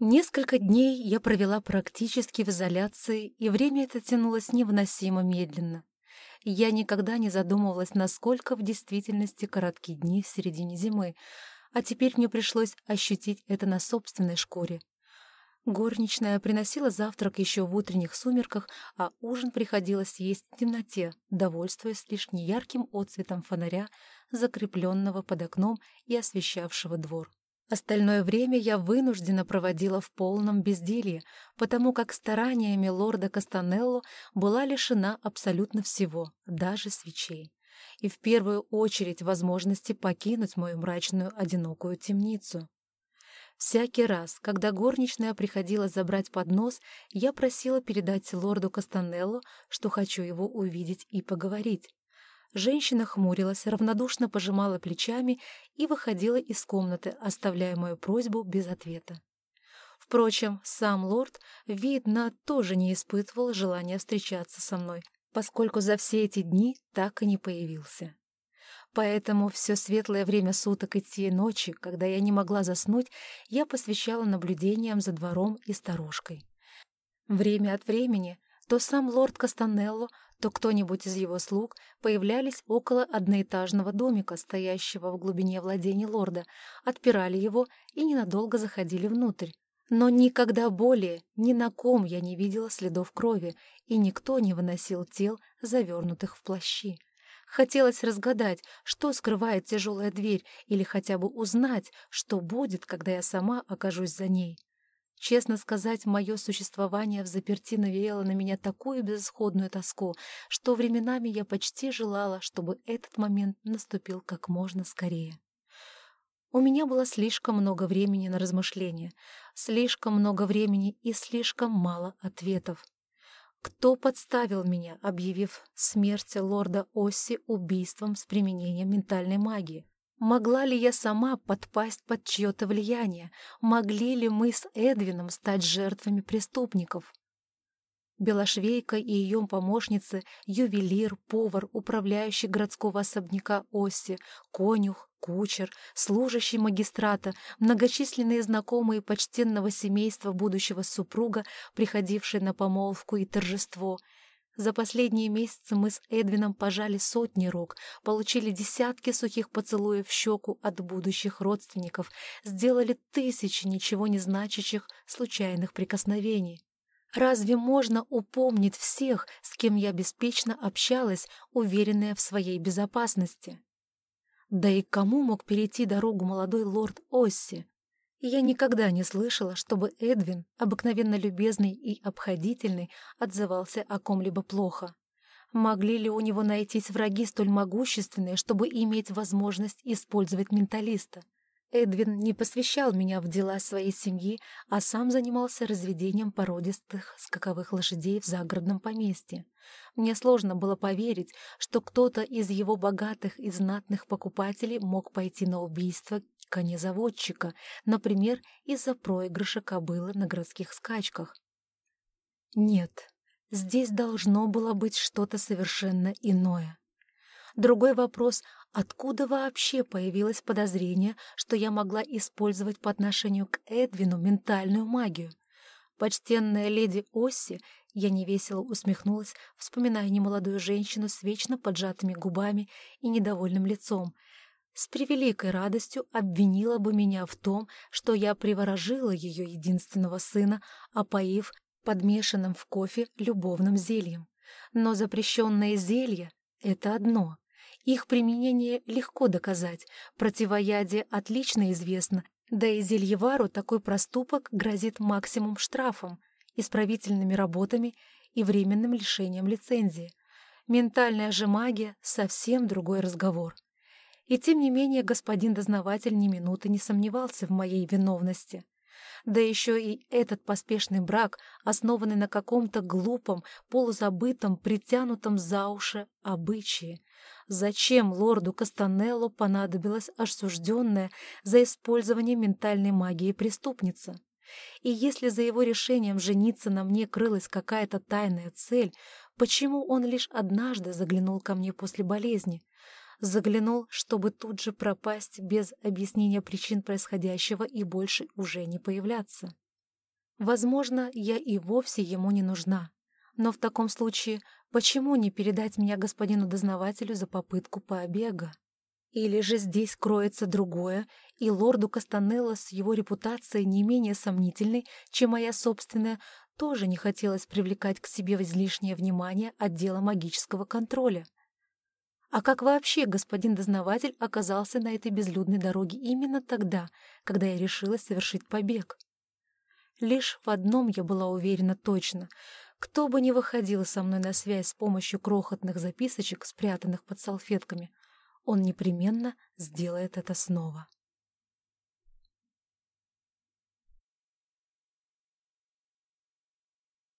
Несколько дней я провела практически в изоляции, и время это тянулось невыносимо медленно. Я никогда не задумывалась, насколько в действительности короткие дни в середине зимы, а теперь мне пришлось ощутить это на собственной шкуре. Горничная приносила завтрак еще в утренних сумерках, а ужин приходилось есть в темноте, довольствуясь лишь неярким отцветом фонаря, закрепленного под окном и освещавшего двор. Остальное время я вынуждена проводила в полном безделье, потому как стараниями лорда Кастанелло была лишена абсолютно всего, даже свечей. И в первую очередь возможности покинуть мою мрачную одинокую темницу. Всякий раз, когда горничная приходила забрать поднос, я просила передать лорду Кастанелло, что хочу его увидеть и поговорить. Женщина хмурилась, равнодушно пожимала плечами и выходила из комнаты, оставляя мою просьбу без ответа. Впрочем, сам лорд, видно, тоже не испытывал желания встречаться со мной, поскольку за все эти дни так и не появился. Поэтому все светлое время суток и те ночи, когда я не могла заснуть, я посвящала наблюдениям за двором и старушкой. Время от времени то сам лорд Кастанелло, то кто-нибудь из его слуг появлялись около одноэтажного домика, стоящего в глубине владений лорда, отпирали его и ненадолго заходили внутрь. Но никогда более ни на ком я не видела следов крови, и никто не выносил тел, завернутых в плащи. Хотелось разгадать, что скрывает тяжелая дверь, или хотя бы узнать, что будет, когда я сама окажусь за ней. Честно сказать, мое существование в заперти навеяло на меня такую безысходную тоску, что временами я почти желала, чтобы этот момент наступил как можно скорее. У меня было слишком много времени на размышления, слишком много времени и слишком мало ответов. Кто подставил меня, объявив смерть лорда Осси убийством с применением ментальной магии? Могла ли я сама подпасть под чье-то влияние? Могли ли мы с Эдвином стать жертвами преступников? Белошвейка и ее помощницы, ювелир, повар, управляющий городского особняка Осси, конюх, кучер, служащий магистрата, многочисленные знакомые почтенного семейства будущего супруга, приходившие на помолвку и торжество. За последние месяцы мы с Эдвином пожали сотни рук, получили десятки сухих поцелуев в щеку от будущих родственников, сделали тысячи ничего не значащих случайных прикосновений. Разве можно упомнить всех, с кем я беспечно общалась, уверенная в своей безопасности? Да и кому мог перейти дорогу молодой лорд Осси? Я никогда не слышала, чтобы Эдвин, обыкновенно любезный и обходительный, отзывался о ком-либо плохо. Могли ли у него найтись враги столь могущественные, чтобы иметь возможность использовать менталиста? Эдвин не посвящал меня в дела своей семьи, а сам занимался разведением породистых скаковых лошадей в загородном поместье. Мне сложно было поверить, что кто-то из его богатых и знатных покупателей мог пойти на убийство конезаводчика, например, из-за проигрыша кобылы на городских скачках. Нет, здесь должно было быть что-то совершенно иное. Другой вопрос Откуда вообще появилось подозрение, что я могла использовать по отношению к Эдвину ментальную магию? Почтенная леди Осси, я невесело усмехнулась, вспоминая немолодую женщину с вечно поджатыми губами и недовольным лицом, с превеликой радостью обвинила бы меня в том, что я приворожила ее единственного сына, опоив подмешанным в кофе любовным зельем. Но запрещенное зелье — это одно — их применение легко доказать, противоядие отлично известно, да и Зельевару такой проступок грозит максимум штрафом, исправительными работами и временным лишением лицензии. Ментальная же магия — совсем другой разговор. И тем не менее господин дознаватель ни минуты не сомневался в моей виновности. Да еще и этот поспешный брак, основанный на каком-то глупом, полузабытом, притянутом за уши обычае. Зачем лорду Кастанелло понадобилась осужденная за использование ментальной магии преступница? И если за его решением жениться на мне крылась какая-то тайная цель, почему он лишь однажды заглянул ко мне после болезни? Заглянул, чтобы тут же пропасть без объяснения причин происходящего и больше уже не появляться. Возможно, я и вовсе ему не нужна. Но в таком случае, почему не передать меня господину дознавателю за попытку побега? Или же здесь кроется другое, и лорду Кастанелло с его репутацией не менее сомнительной, чем моя собственная, тоже не хотелось привлекать к себе излишнее внимание отдела магического контроля. А как вообще господин дознаватель оказался на этой безлюдной дороге именно тогда, когда я решила совершить побег? Лишь в одном я была уверена точно. Кто бы ни выходил со мной на связь с помощью крохотных записочек, спрятанных под салфетками, он непременно сделает это снова.